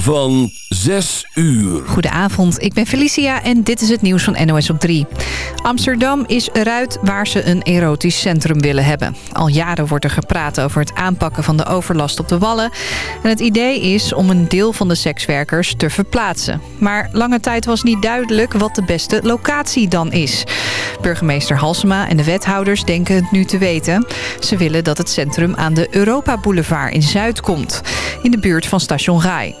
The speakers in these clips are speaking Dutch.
van 6 uur. Goedenavond, ik ben Felicia en dit is het nieuws van NOS op 3. Amsterdam is eruit waar ze een erotisch centrum willen hebben. Al jaren wordt er gepraat over het aanpakken van de overlast op de Wallen. En het idee is om een deel van de sekswerkers te verplaatsen. Maar lange tijd was niet duidelijk wat de beste locatie dan is. Burgemeester Halsema en de wethouders denken het nu te weten. Ze willen dat het centrum aan de Europa Boulevard in Zuid komt. In de buurt van station Rai.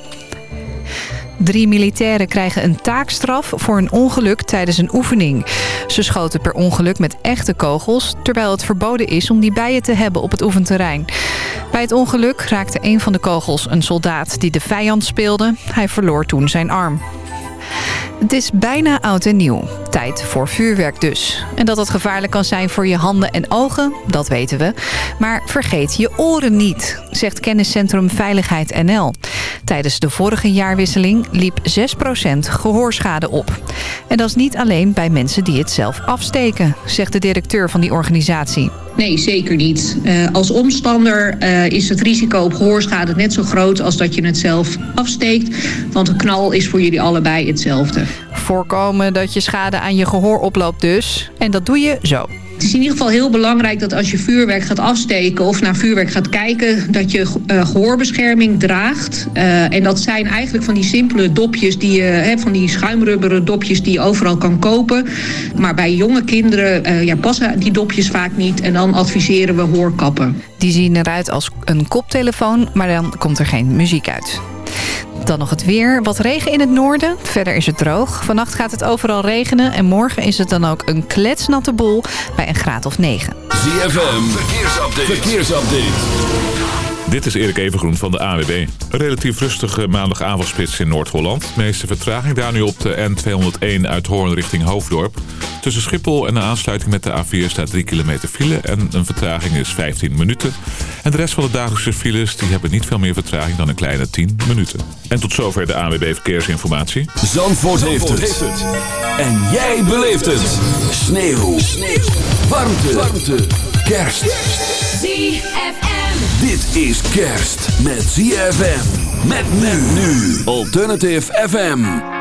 Drie militairen krijgen een taakstraf voor een ongeluk tijdens een oefening. Ze schoten per ongeluk met echte kogels... terwijl het verboden is om die bij je te hebben op het oefenterrein. Bij het ongeluk raakte een van de kogels een soldaat die de vijand speelde. Hij verloor toen zijn arm. Het is bijna oud en nieuw. Tijd voor vuurwerk dus. En dat het gevaarlijk kan zijn voor je handen en ogen, dat weten we. Maar vergeet je oren niet, zegt kenniscentrum Veiligheid NL. Tijdens de vorige jaarwisseling liep 6% gehoorschade op. En dat is niet alleen bij mensen die het zelf afsteken, zegt de directeur van die organisatie. Nee, zeker niet. Uh, als omstander uh, is het risico op gehoorschade net zo groot als dat je het zelf afsteekt. Want de knal is voor jullie allebei hetzelfde. Voorkomen dat je schade aan je gehoor oploopt dus. En dat doe je zo. Het is in ieder geval heel belangrijk dat als je vuurwerk gaat afsteken of naar vuurwerk gaat kijken, dat je uh, gehoorbescherming draagt. Uh, en dat zijn eigenlijk van die simpele dopjes, die, uh, hè, van die schuimrubberen dopjes die je overal kan kopen. Maar bij jonge kinderen ja, passen die dopjes vaak niet en dan adviseren we hoorkappen. Die zien eruit als een koptelefoon, maar dan komt er geen muziek uit. Dan nog het weer. Wat regen in het noorden. Verder is het droog. Vannacht gaat het overal regenen. En morgen is het dan ook een kletsnatte bol bij een graad of 9. ZFM. Verkeersupdate. Verkeersupdate. Dit is Erik Evengroen van de AWB. Een relatief rustige maandagavondspits in Noord-Holland. De meeste vertraging daar nu op de N201 uit Hoorn richting Hoofddorp. Tussen Schiphol en de aansluiting met de A4 staat 3 kilometer file en een vertraging is 15 minuten. En de rest van de dagelijkse files die hebben niet veel meer vertraging dan een kleine 10 minuten. En tot zover de AWB Verkeersinformatie. Zandvoort, Zandvoort heeft, het. En jij beleeft het. Sneeuw. Sneeuw. Warmte. Warmte. Kerst. ZFM. Dit is kerst met ZFM. Met nu. Alternative FM.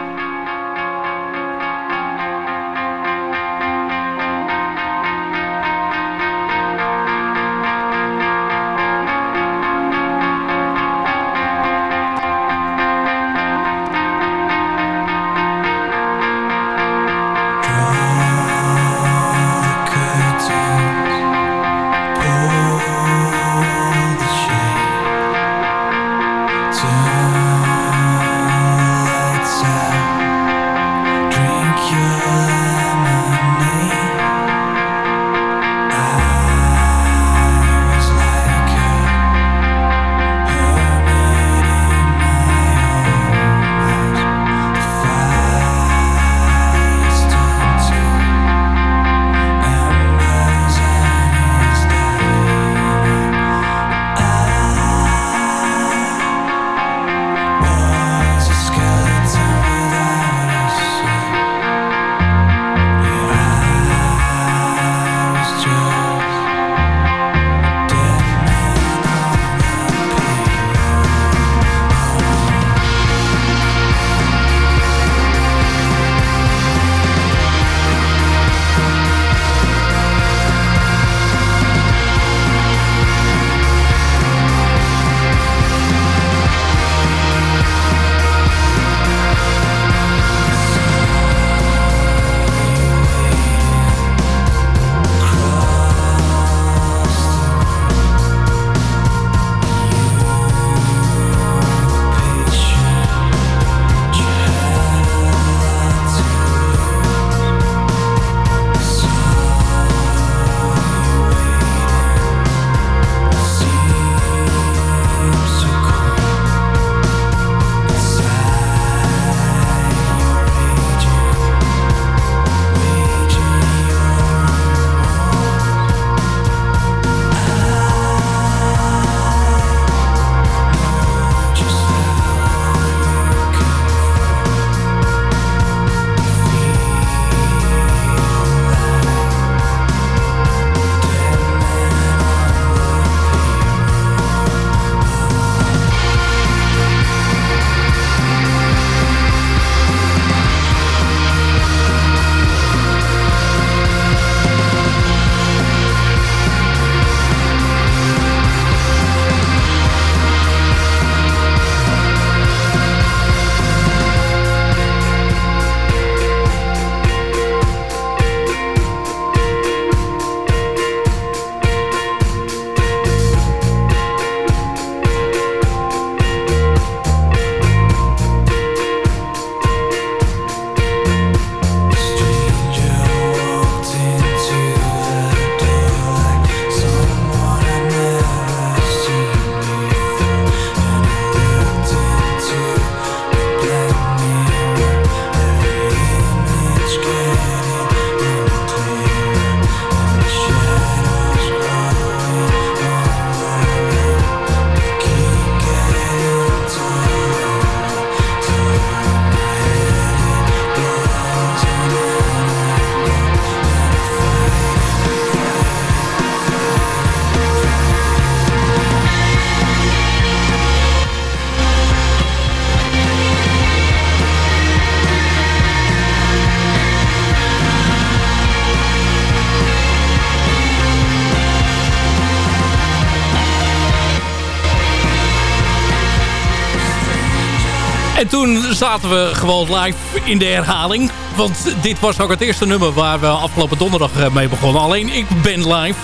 Zaten we gewoon live in de herhaling. Want dit was ook het eerste nummer waar we afgelopen donderdag mee begonnen. Alleen ik ben live.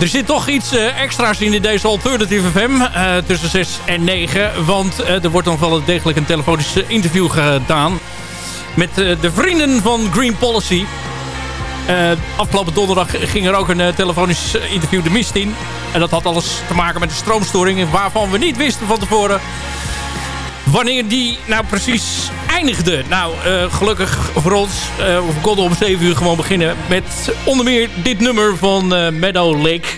Er zit toch iets extra's in deze Alternative FM uh, tussen 6 en 9. Want er wordt nog wel degelijk een telefonisch interview gedaan met de vrienden van Green Policy. Afgelopen donderdag ging er ook een telefonisch interview de mist in. En dat had alles te maken met de stroomstoring... waarvan we niet wisten van tevoren wanneer die nou precies eindigde. Nou, uh, gelukkig voor ons, we konden om 7 uur gewoon beginnen... met onder meer dit nummer van Meadow Lake...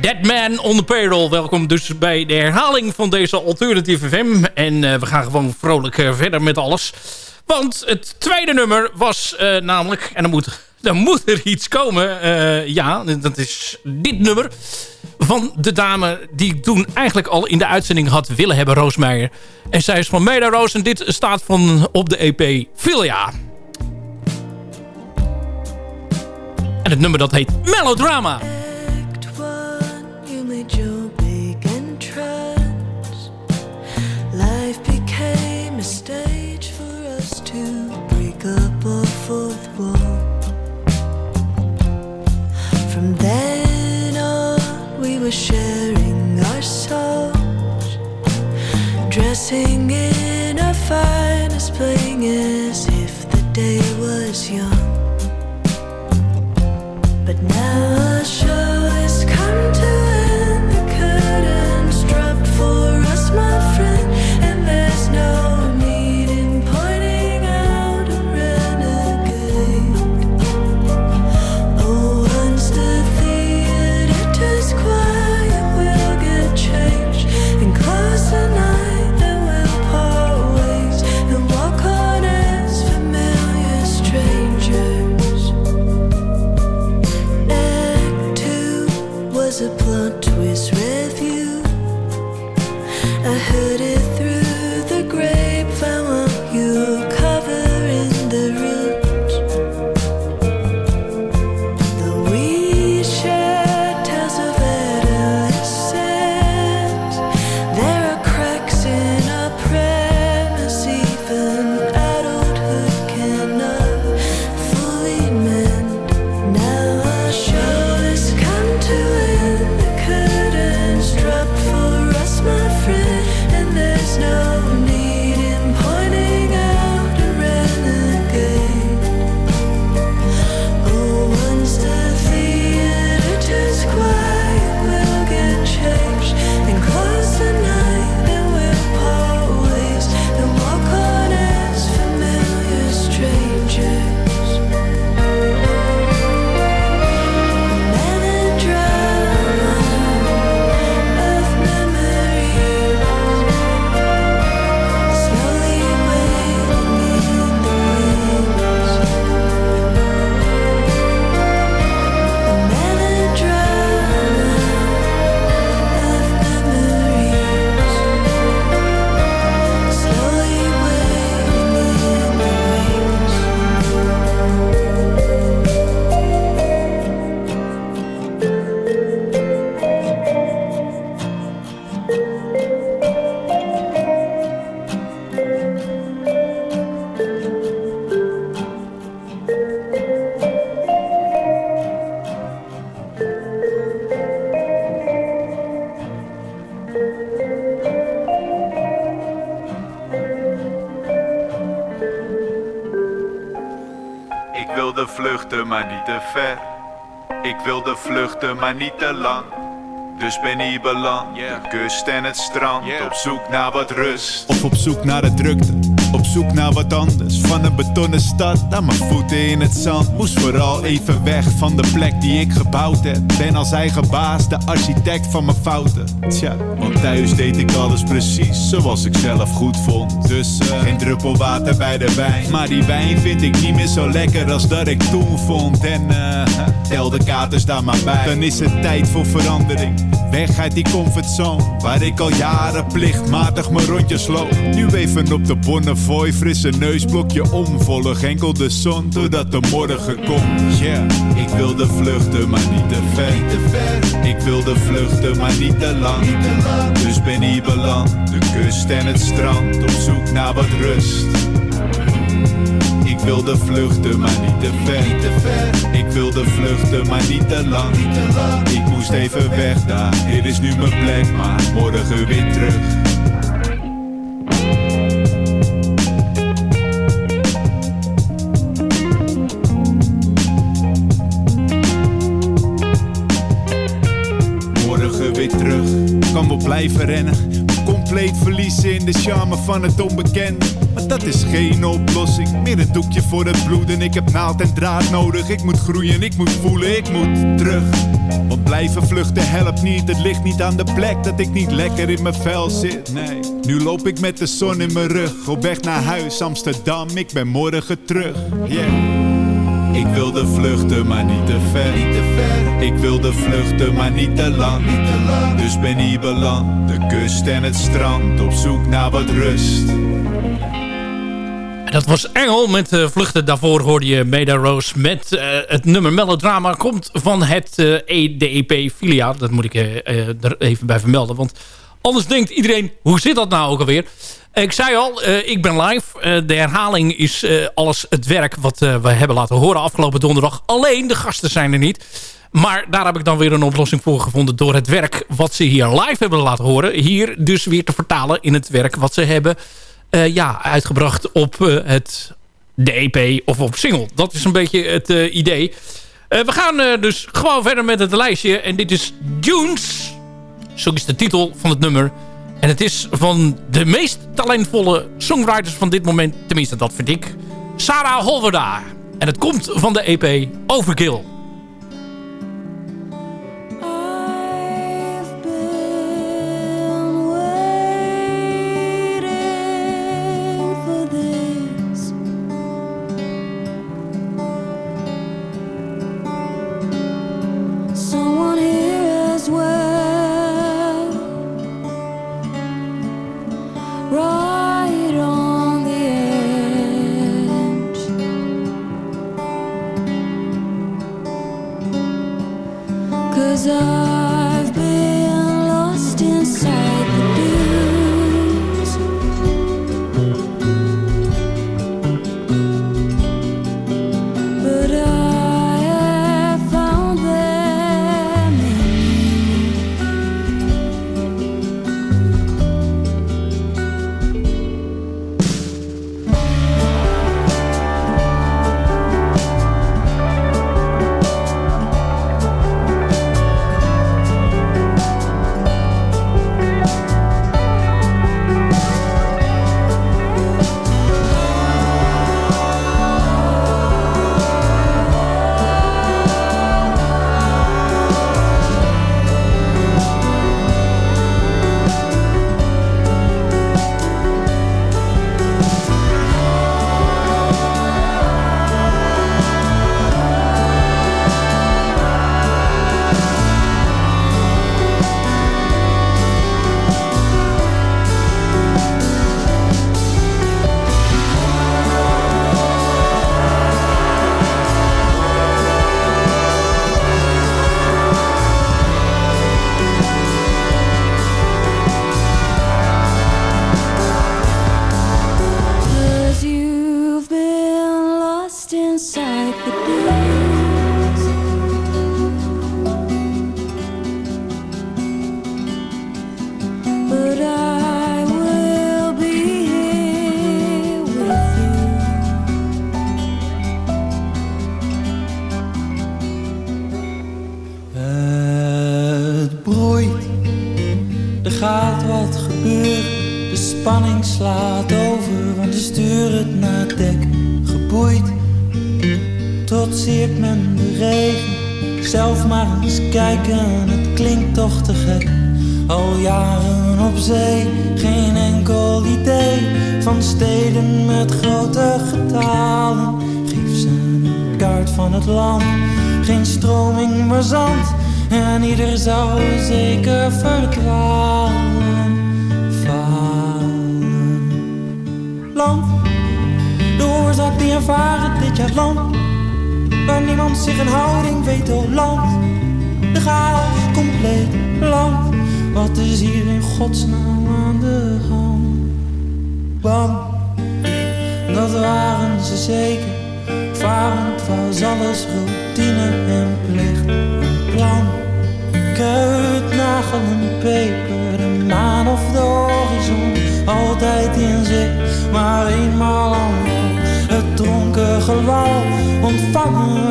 Dead Man on the Payroll. Welkom dus bij de herhaling van deze Alternative FM. En we gaan gewoon vrolijk verder met alles. Want het tweede nummer was namelijk... en dan moet dan moet er iets komen. Uh, ja, dat is dit nummer van de dame die ik toen eigenlijk al in de uitzending had willen hebben, Roosmeijer. En zij is van Meda Roos en dit staat van op de EP Filia. En het nummer dat heet Melodrama. Were sharing our souls, dressing in our finest, playing as if the day was young. But now maar niet te lang. Dus ben hier beland, de kust en het strand. Op zoek naar wat rust. Of op zoek naar de drukte, op zoek naar wat anders. Van een betonnen stad naar mijn voeten in het zand. Moest vooral even weg van de plek die ik gebouwd heb. Ben als eigen baas, de architect van mijn fouten. Tja, want thuis deed ik alles precies zoals ik zelf goed vond. Dus eh, geen druppel water bij de wijn. Maar die wijn vind ik niet meer zo lekker als dat ik toen vond. En eh, tel de katers daar maar bij. Dan is het tijd voor verandering. Weg uit die comfortzone, waar ik al jaren plichtmatig mijn rondjes loop. Nu even op de Bonnefoy, frisse neusblokje om. Volg enkel de zon, doordat de morgen komt. Yeah, ik wilde vluchten, maar niet te ver. Ik wilde vluchten, maar niet te lang. Dus ben hier beland, de kust en het strand. Op zoek naar wat rust. Ik wilde vluchten, maar niet te ver. Ik wilde vluchten, maar niet te lang. Ik moest even weg daar, dit is nu mijn plek, maar morgen weer terug. Morgen weer terug, kan wel blijven rennen. In de charme van het onbekende. Maar dat is geen oplossing, meer een doekje voor het bloeden. Ik heb naald en draad nodig, ik moet groeien, ik moet voelen, ik moet terug. Want blijven vluchten helpt niet, het ligt niet aan de plek dat ik niet lekker in mijn vel zit. Nee, nu loop ik met de zon in mijn rug, op weg naar huis Amsterdam, ik ben morgen terug. Yeah. Ik wilde vluchten, maar niet te ver. Ik wilde vluchten, maar niet te lang. Dus ben hier beland, de kust en het strand, op zoek naar wat rust. En dat was Engel met eh, Vluchten. Daarvoor hoorde je Meda Rose met eh, het nummer Melodrama. Komt van het eh EDEP Filia. Dat moet ik eh, eh, er even bij vermelden. Want anders denkt iedereen, hoe zit dat nou ook alweer? Ik zei al, eh, ik ben live. Eh, de herhaling is eh, alles het werk wat we hebben laten horen afgelopen donderdag. Alleen de gasten zijn er niet. Maar daar heb ik dan weer een oplossing voor gevonden... door het werk wat ze hier live hebben laten horen... hier dus weer te vertalen in het werk wat ze hebben ja, uitgebracht op het de EP of op single. Dat is een beetje het idee. We gaan dus gewoon verder met het lijstje. En dit is Dunes. Zo is de titel van het nummer. En het is van de meest talentvolle songwriters van dit moment. Tenminste, dat vind ik. Sarah Holverda. En het komt van de EP Overkill.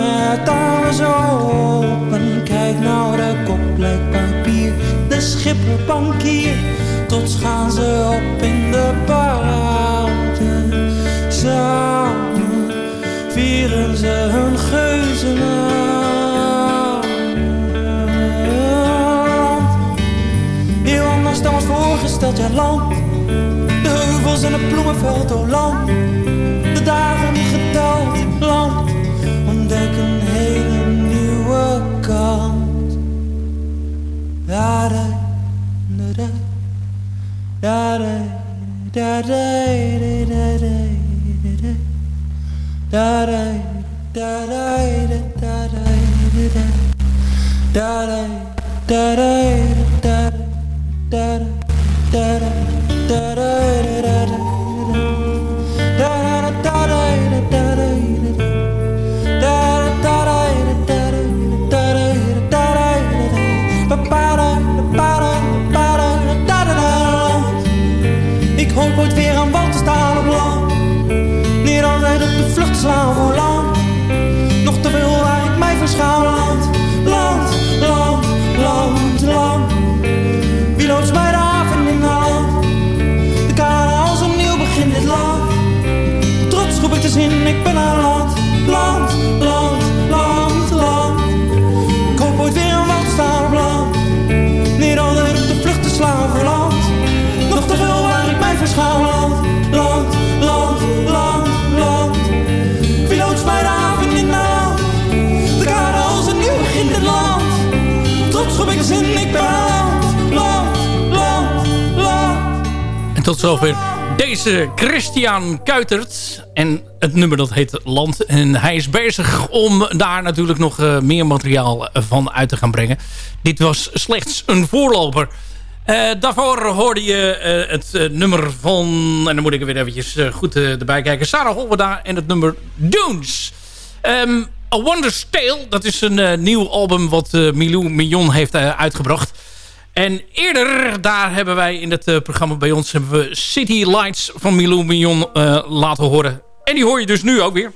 Werd alles open. Kijk nou, de kop papier. De schipper bankier, tot gaan ze op in de buiten. Samen vieren ze hun anders dan was voorgesteld, ja land. De heuvels en het bloemenveld, oh land. Da da slaan. Nog te veel waar ik mij verschuil. Tot zover deze Christian Kuitert. En het nummer dat heet Land. En hij is bezig om daar natuurlijk nog eh, meer materiaal van uit te gaan brengen. Dit was slechts een voorloper. Eh, daarvoor hoorde je eh, het nummer van... En dan moet ik er weer eventjes goed erbij kijken. Sarah Holweda en het nummer Dunes. Ehm, A Wonder's Tale, dat is een nieuw album wat Milou Mignon heeft uitgebracht. En eerder, daar hebben wij in het eh, programma bij ons... hebben we City Lights van Milou Mignon eh, laten horen. En die hoor je dus nu ook weer.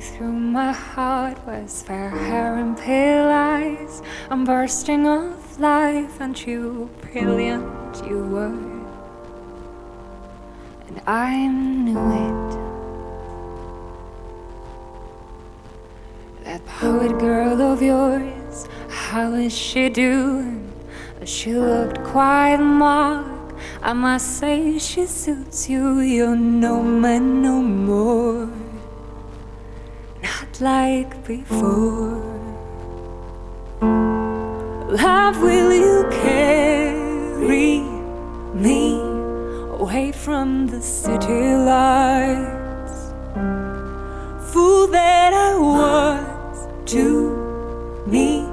Through my heart was fair hair and pale eyes. I'm bursting of life, and you brilliant you were, and I knew it. That poet girl of yours, how is she doing? She looked quite marked. I must say she suits you. You're no man no more. Not like before. Love, will you carry me away from the city lights? Fool that I was to meet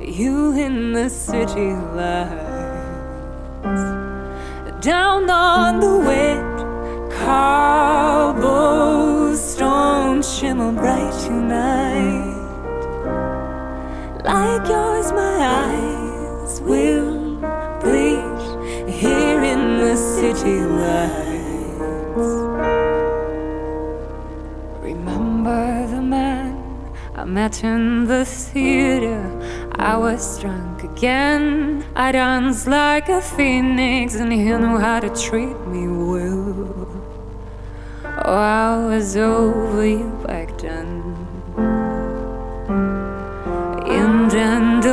you in the city lights down on the wet bright tonight like yours my eyes will bleach here in the city lights remember the man I met in the theater I was drunk again. I danced like a phoenix, and he knew how to treat me well. Oh, I was over you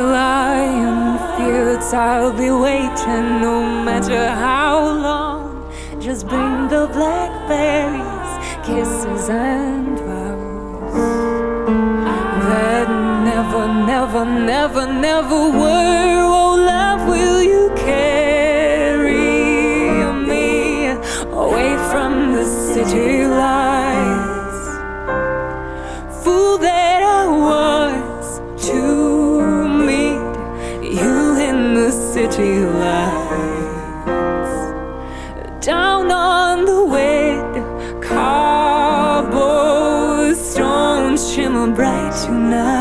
lion fields, I'll be waiting no matter how long. Just bring the blackberries, kisses, and vows that never, never, never, never were. more bright tonight.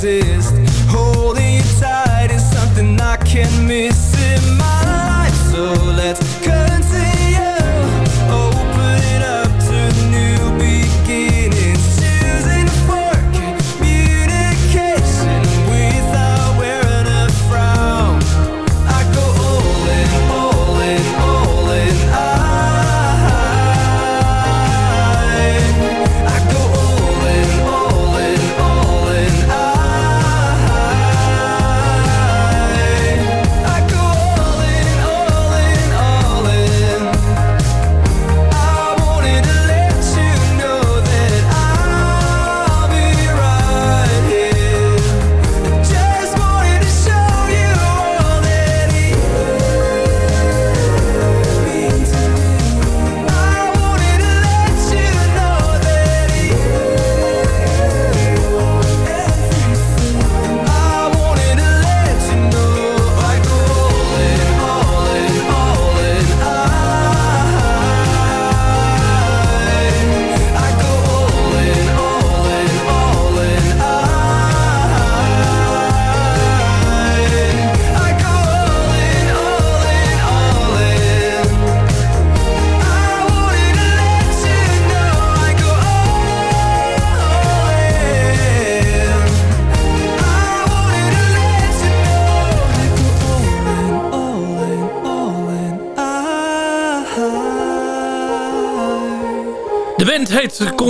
places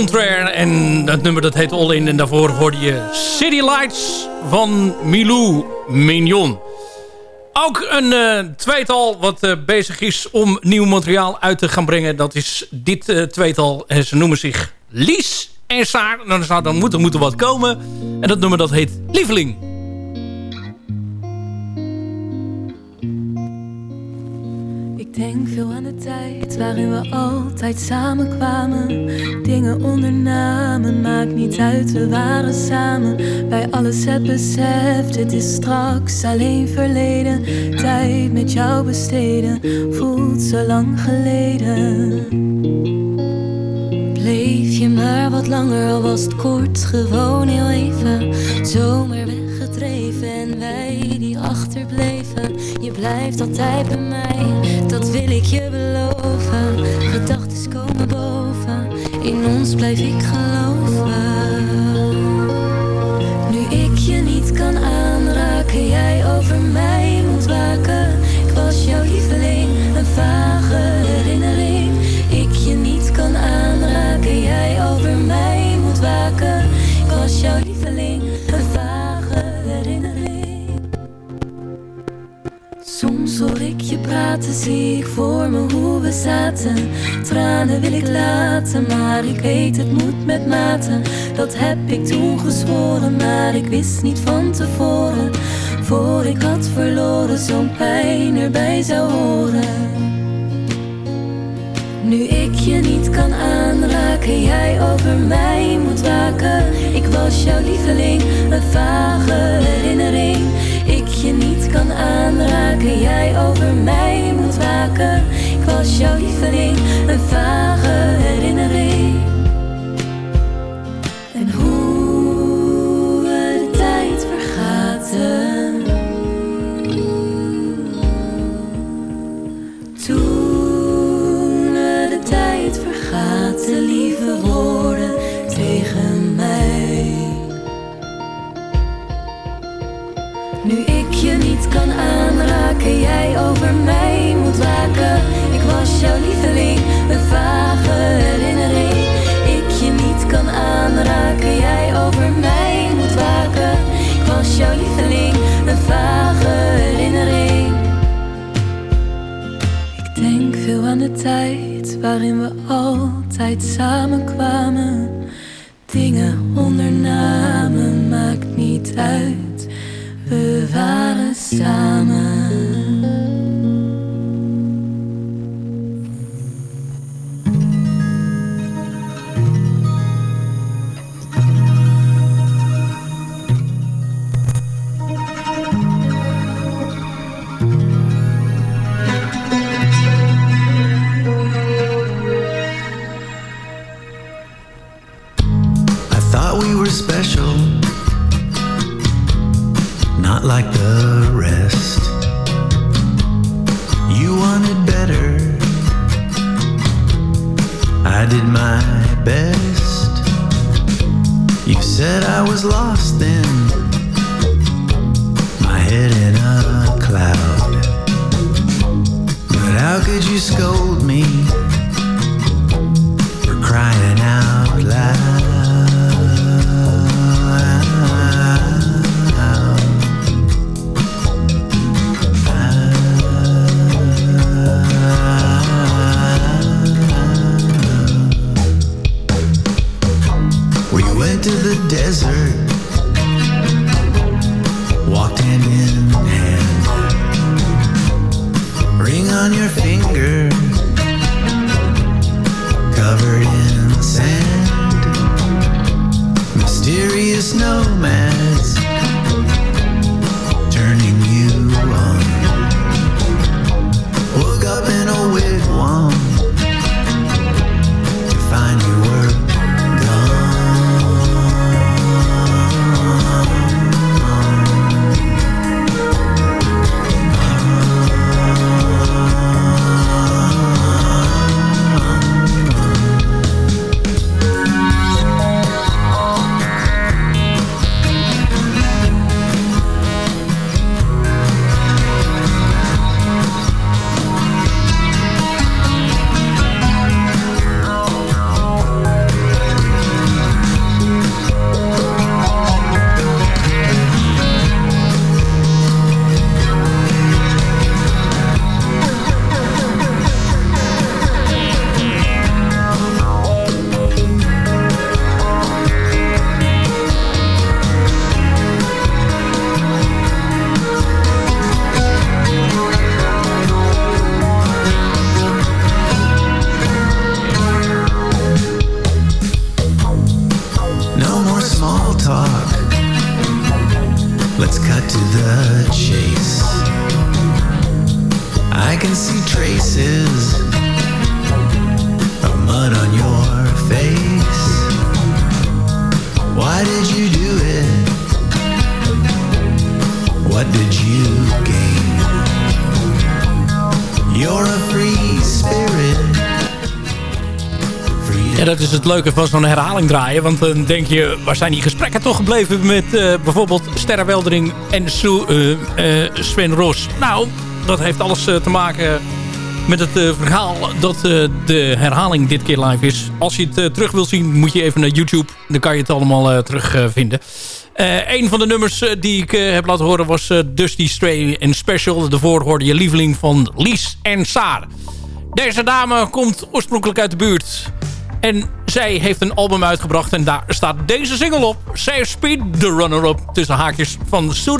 En dat nummer dat heet All In. En daarvoor hoorde je City Lights van Milou Mignon. Ook een eh, tweetal wat eh, bezig is om nieuw materiaal uit te gaan brengen. Dat is dit eh, tweetal. En ze noemen zich Lies en Saar. Nou, dan, dan moet er moeten wat komen. En dat nummer dat heet Lieveling. Denk veel aan de tijd waarin we altijd samen kwamen. Dingen ondernamen, maakt niet uit, we waren samen. Bij alles het besef, dit is straks alleen verleden. Tijd met jou besteden, voelt zo lang geleden. Bleef je maar wat langer, al was het kort, gewoon heel even. Zomaar weggedreven blijft altijd bij mij, dat wil ik je beloven. Gedachten komen boven, in ons blijf ik geloven. Nu ik je niet kan aanraken, jij over mij moet waken. Ik was jouw lieveling, praten, zie ik voor me hoe we zaten. Tranen wil ik laten, maar ik weet het moet met mate. Dat heb ik toen gezworen, maar ik wist niet van tevoren. Voor ik had verloren, zo'n pijn erbij zou horen. Nu ik je niet kan aanraken, jij over mij moet waken. Ik was jouw lieveling, een vage herinnering. Je niet kan aanraken, jij over mij moet waken. Ik was jouw lieveling, een vage herinnering. The desert, dat is het leuke van zo'n herhaling draaien. Want dan denk je, waar zijn die gesprekken toch gebleven met eh, bijvoorbeeld Sterre Weldering en Sue, eh, eh, Sven Ros? Nou, dat heeft alles te maken met het verhaal dat de herhaling dit keer live is. Als je het terug wilt zien, moet je even naar YouTube. Dan kan je het allemaal terugvinden. een van de nummers die ik heb laten horen was Dusty Stray en Special. Daarvoor hoorde je lieveling van Lies en Saar. Deze dame komt oorspronkelijk uit de buurt. En zij heeft een album uitgebracht en daar staat deze single op. Safe Speed, de runner-up tussen haakjes van Sue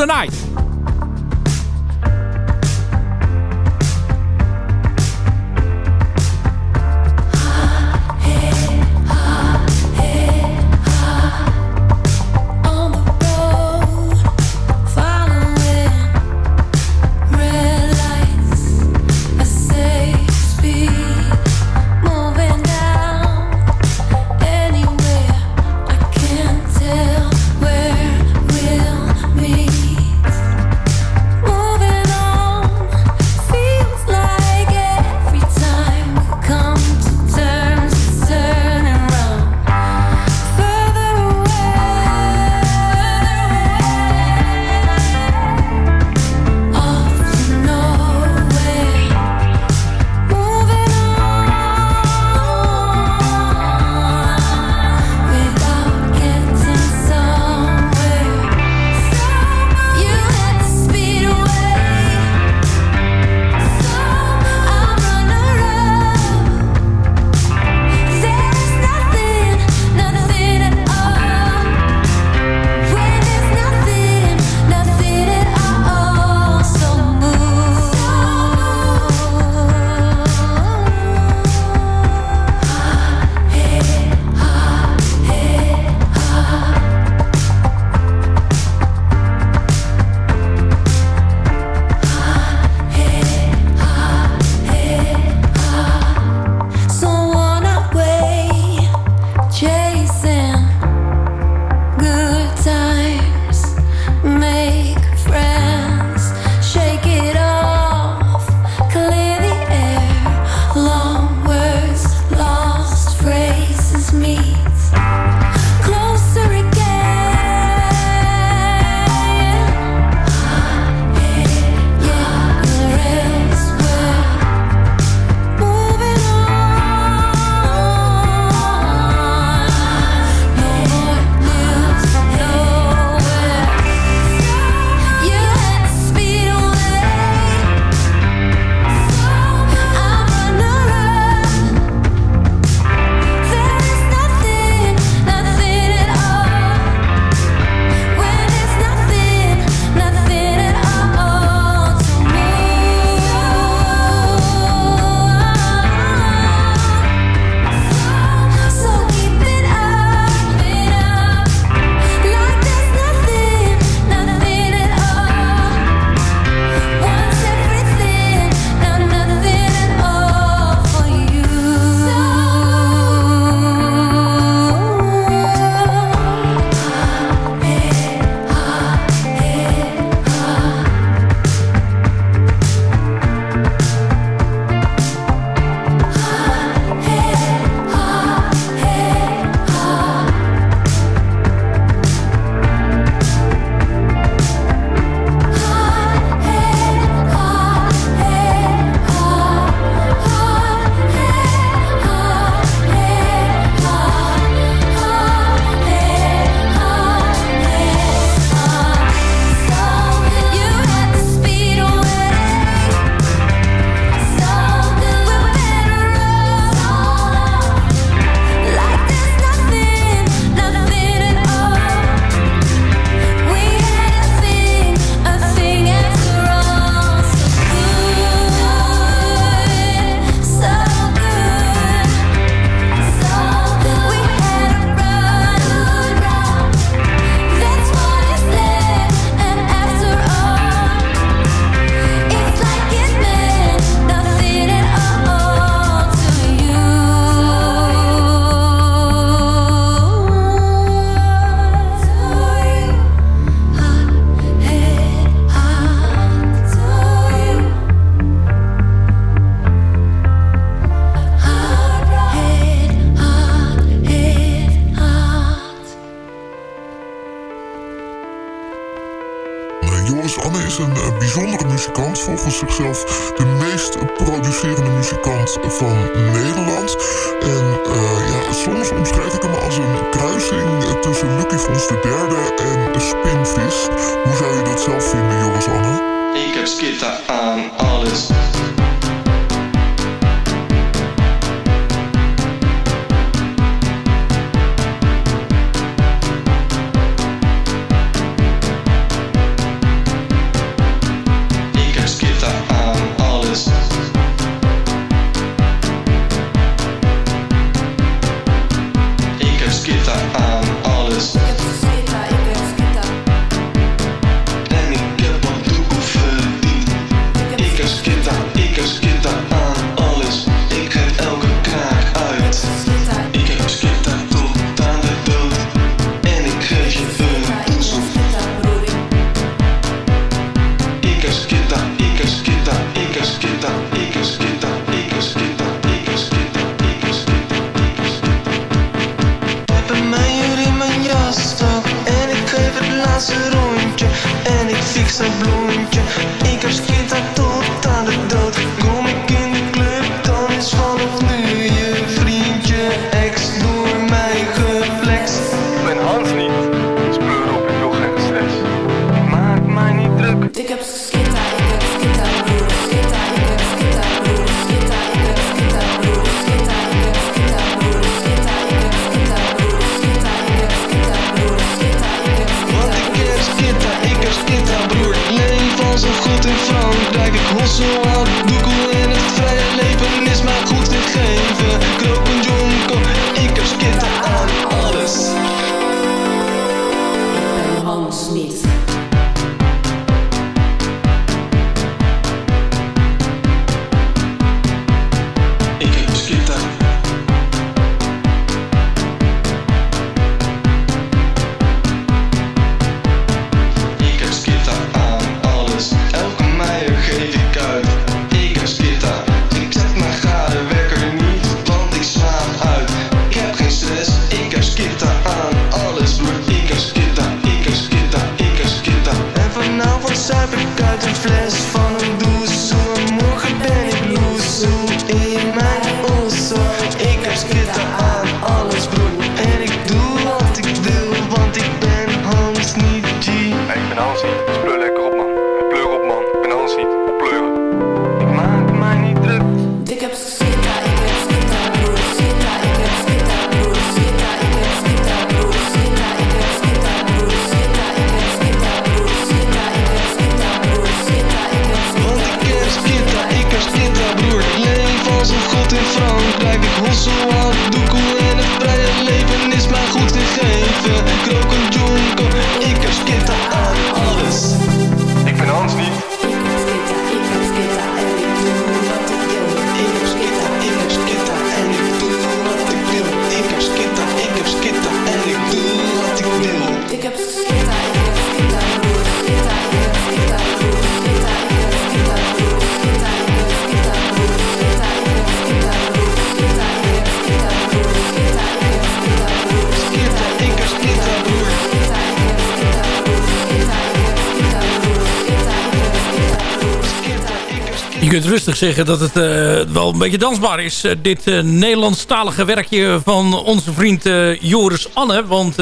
rustig zeggen dat het eh, wel een beetje dansbaar is. Eh, dit uh, Nederlandstalige werkje van onze vriend Joris Anne. Want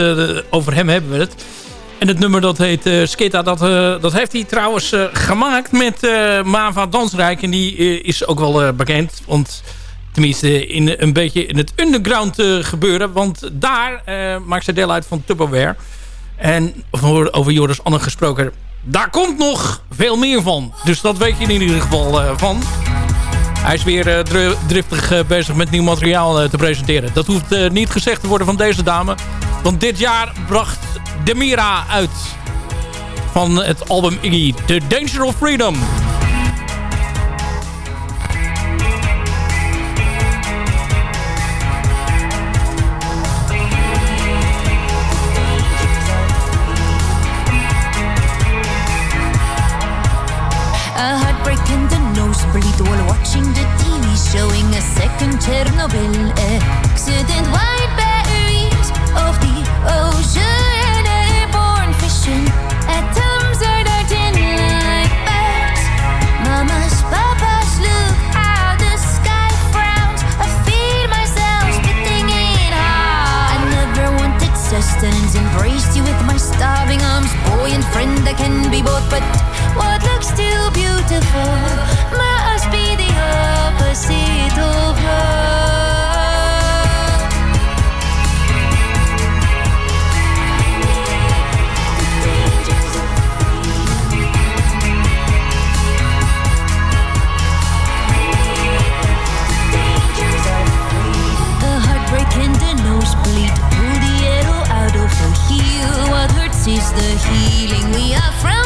over hem hebben we het. En het nummer dat heet Skita, dat, dat heeft hij trouwens gemaakt met Mava Dansrijk. En die is ook wel bekend. Want tenminste in, een beetje in het underground gebeuren. Want daar maakt ze deel uit van Tupperware. En over Joris Anne gesproken daar komt nog veel meer van. Dus dat weet je in ieder geval eh, van. Hij is weer uh, driftig eh, bezig met nieuw materiaal te presenteren. Dat hoeft niet gezegd te worden van deze dame. Want dit jaar bracht Demira uit van het album Iggy, The Danger of Freedom. all watching the TV showing a second Chernobyl accident. Wide berries of the ocean airborne fission. Atoms are darting like bats. Mama's, papa's, look how the sky frowns. I feel myself spitting it out. I never wanted sustenance, embraced you with my starving arms. Boy and friend, I can be both, but what looks too beautiful must be the opposite of love. The heartbreak and the nosebleed pull the arrow out of heel. What hurts is the healing we are from.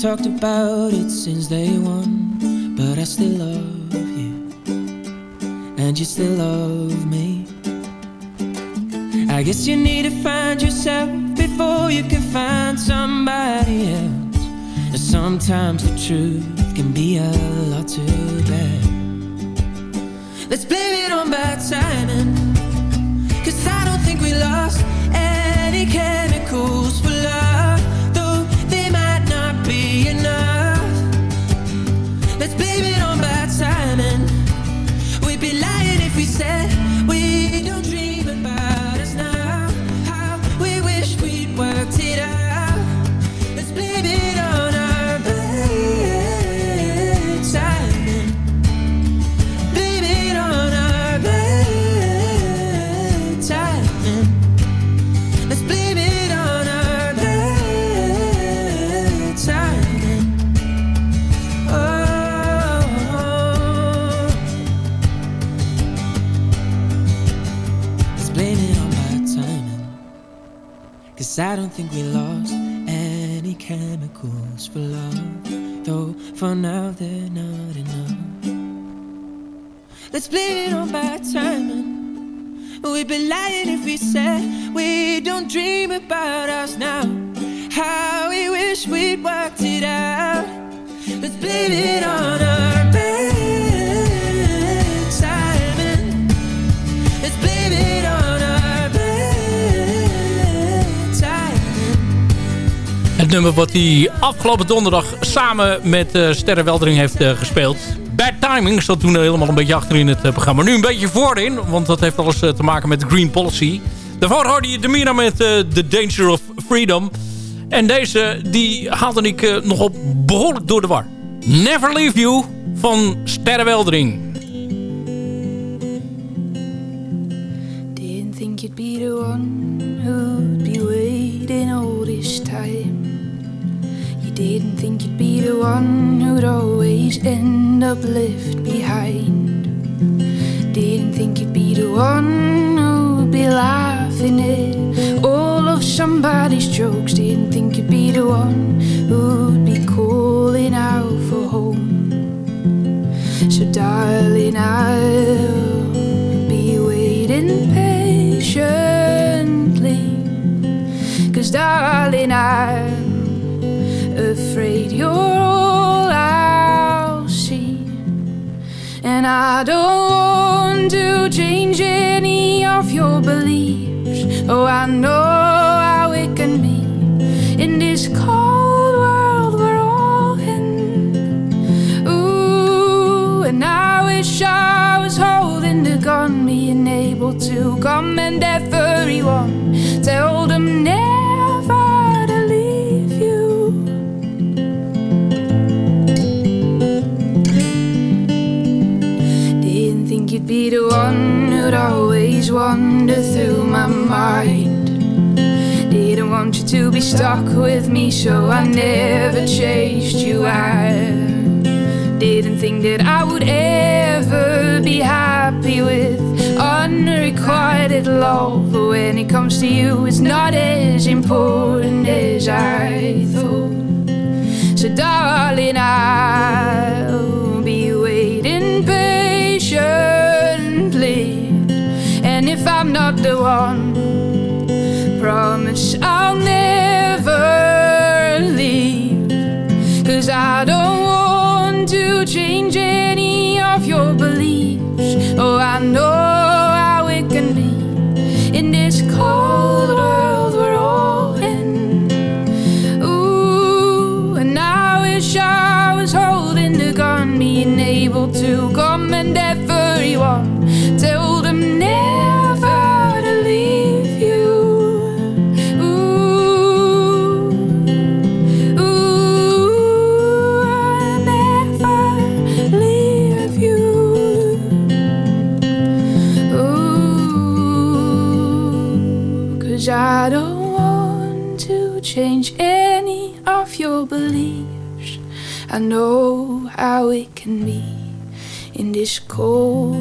Talked about it since day one, but I still love you, and you still love me. I guess you need to find yourself before you can find somebody else. And sometimes the truth can be a lot to bear. Let's blame it on bad timing. Cause I don't think we lost any chemicals Cause I don't think we lost any chemicals for love. Though for now they're not enough. Let's blame it on bad timing. We'd be lying if we said we don't dream about us now. How we wish we'd worked it out. Let's blame it on our bad Nummer wat hij afgelopen donderdag samen met eh Sterre Weldering heeft eh, gespeeld. Bad Timing zat toen helemaal een beetje achterin het eh, programma. Nu een beetje voorin, want dat heeft alles te maken met de Green Policy. Daarvoor hoorde je Demira met eh, The Danger of Freedom. En deze, die haalde ik nog op behoorlijk door de war. Never Leave You van Sterre Weldering. Think you'd be the one the one who'd always end up left behind. Didn't think you'd be the one who'd be laughing at all of somebody's jokes. Didn't think you'd be the one who'd be calling out for home. So, darling, I'll be waiting patiently. Cause, darling, I'm afraid you're. I don't want to change any of your beliefs. Oh, I know how it can be in this cold world we're all in. Ooh, and I wish I was holding the gun, being able to come and everyone. wander through my mind. Didn't want you to be stuck with me, so I never chased you. I didn't think that I would ever be happy with unrequited love. But when it comes to you, it's not as important as I thought. So, darling, I. not the one. Promise I'll know how it can be in this cold.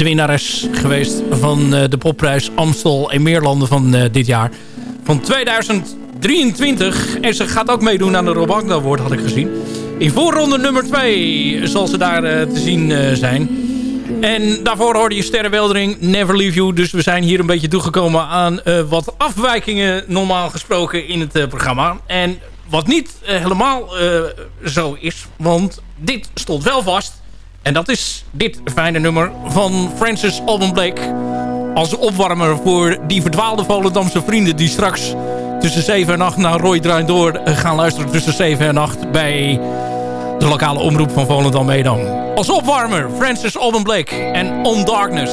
De winnares geweest van eh, de popprijs Amstel en Meerlanden van eh, dit jaar. Van 2023. En ze gaat ook meedoen aan de Rob Award, had ik gezien. In voorronde nummer 2 zal ze daar eh, te zien zijn. En daarvoor hoorde je Sterrenweldering, Never Leave You. Dus we zijn hier een beetje toegekomen aan wat afwijkingen normaal gesproken in het programma. En wat niet helemaal zo is, want dit stond wel vast. En dat is dit fijne nummer van Francis Alban Blake. Als opwarmer voor die verdwaalde Volendamse vrienden die straks tussen 7 en 8 naar Roy Draait Door gaan luisteren tussen 7 en 8 bij de lokale omroep van Volendam Medam. Als opwarmer Francis Alban Blake en On Darkness.